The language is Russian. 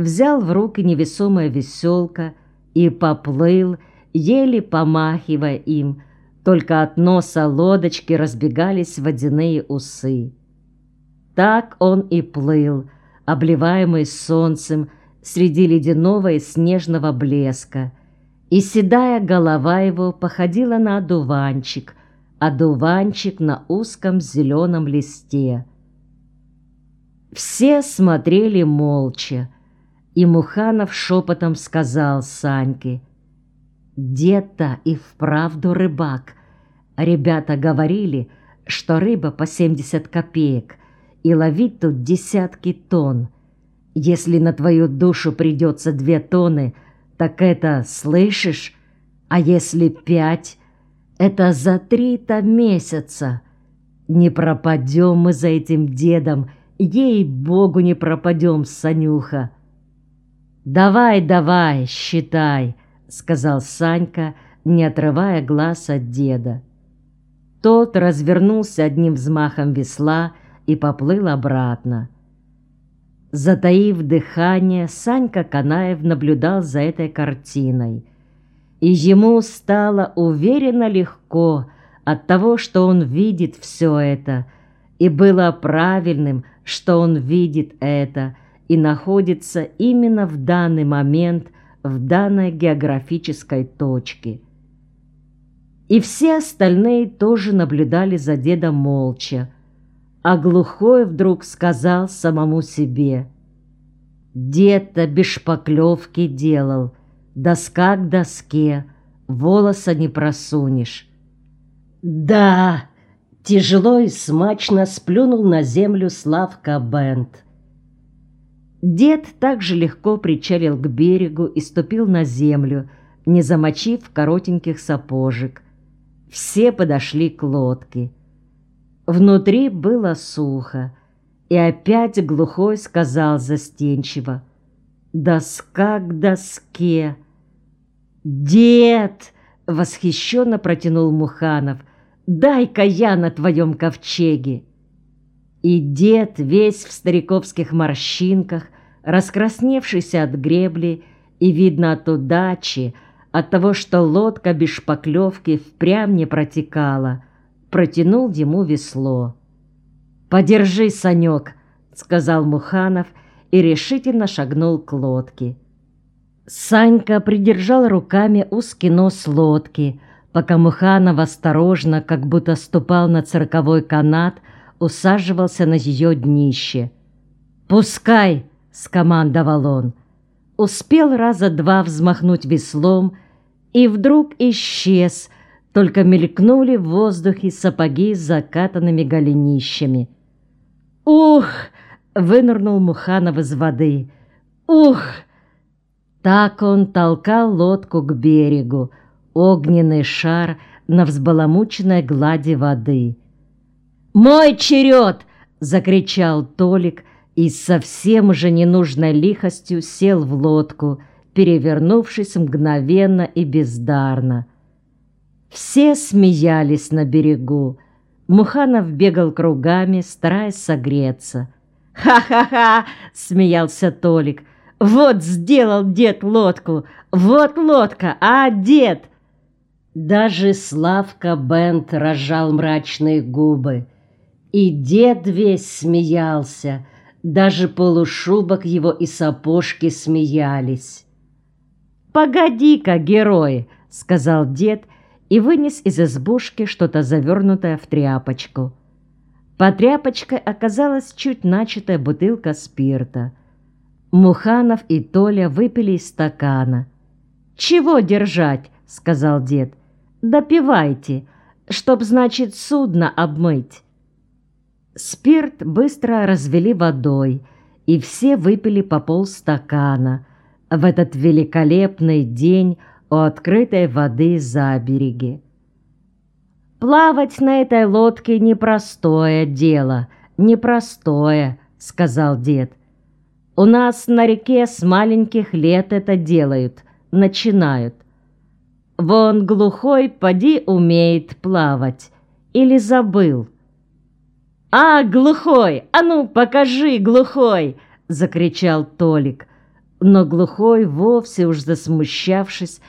взял в руки невесомое веселка и поплыл, еле помахивая им, только от носа лодочки разбегались водяные усы. Так он и плыл, обливаемый солнцем среди ледяного и снежного блеска, и седая голова его походила на одуванчик, одуванчик на узком зеленом листе. Все смотрели молча, и Муханов шепотом сказал Саньке, «Дед-то и вправду рыбак. Ребята говорили, что рыба по 70 копеек, и ловить тут десятки тонн. Если на твою душу придется две тонны, так это, слышишь? А если пять, это за три-то месяца. Не пропадем мы за этим дедом, ей-богу не пропадем, Санюха. «Давай, давай, считай», — сказал Санька, не отрывая глаз от деда. Тот развернулся одним взмахом весла и поплыл обратно. Затаив дыхание, Санька Канаев наблюдал за этой картиной. И ему стало уверенно легко от того, что он видит все это, и было правильным, что он видит это и находится именно в данный момент в данной географической точке. И все остальные тоже наблюдали за дедом молча, а глухой вдруг сказал самому себе. Дед-то без шпаклевки делал, доска к доске, волоса не просунешь. Да, тяжело и смачно сплюнул на землю Славка Бент. Дед также легко причалил к берегу и ступил на землю, не замочив коротеньких сапожек. Все подошли к лодке. Внутри было сухо, и опять глухой сказал застенчиво. «Доска к доске!» «Дед!» — восхищенно протянул Муханов. «Дай-ка я на твоем ковчеге!» И дед, весь в стариковских морщинках, раскрасневшийся от гребли и, видно, от удачи, от того, что лодка без шпаклевки впрямь не протекала — протянул ему весло. «Подержи, Санек», — сказал Муханов и решительно шагнул к лодке. Санька придержал руками узкий нос лодки, пока Муханов осторожно, как будто ступал на цирковой канат, усаживался на ее днище. «Пускай!» — скомандовал он. Успел раза два взмахнуть веслом и вдруг исчез — только мелькнули в воздухе сапоги с закатанными голенищами. «Ух!» — вынырнул Муханов из воды. «Ух!» Так он толкал лодку к берегу, огненный шар на взбаламученной глади воды. «Мой черед!» — закричал Толик и совсем уже ненужной лихостью сел в лодку, перевернувшись мгновенно и бездарно. Все смеялись на берегу. Муханов бегал кругами, стараясь согреться. «Ха-ха-ха!» — смеялся Толик. «Вот сделал дед лодку! Вот лодка, а дед!» Даже Славка Бент рожал мрачные губы. И дед весь смеялся, даже полушубок его и сапожки смеялись. «Погоди-ка, герой!» — сказал дед и вынес из избушки что-то завернутое в тряпочку. По тряпочкой оказалась чуть начатая бутылка спирта. Муханов и Толя выпили из стакана. «Чего держать?» — сказал дед. «Допивайте, чтоб, значит, судно обмыть». Спирт быстро развели водой, и все выпили по полстакана. В этот великолепный день у открытой воды за береги. «Плавать на этой лодке непростое дело, непростое», — сказал дед. «У нас на реке с маленьких лет это делают, начинают. Вон глухой поди умеет плавать, или забыл». «А, глухой! А ну, покажи, глухой!» — закричал Толик. Но глухой, вовсе уж засмущавшись,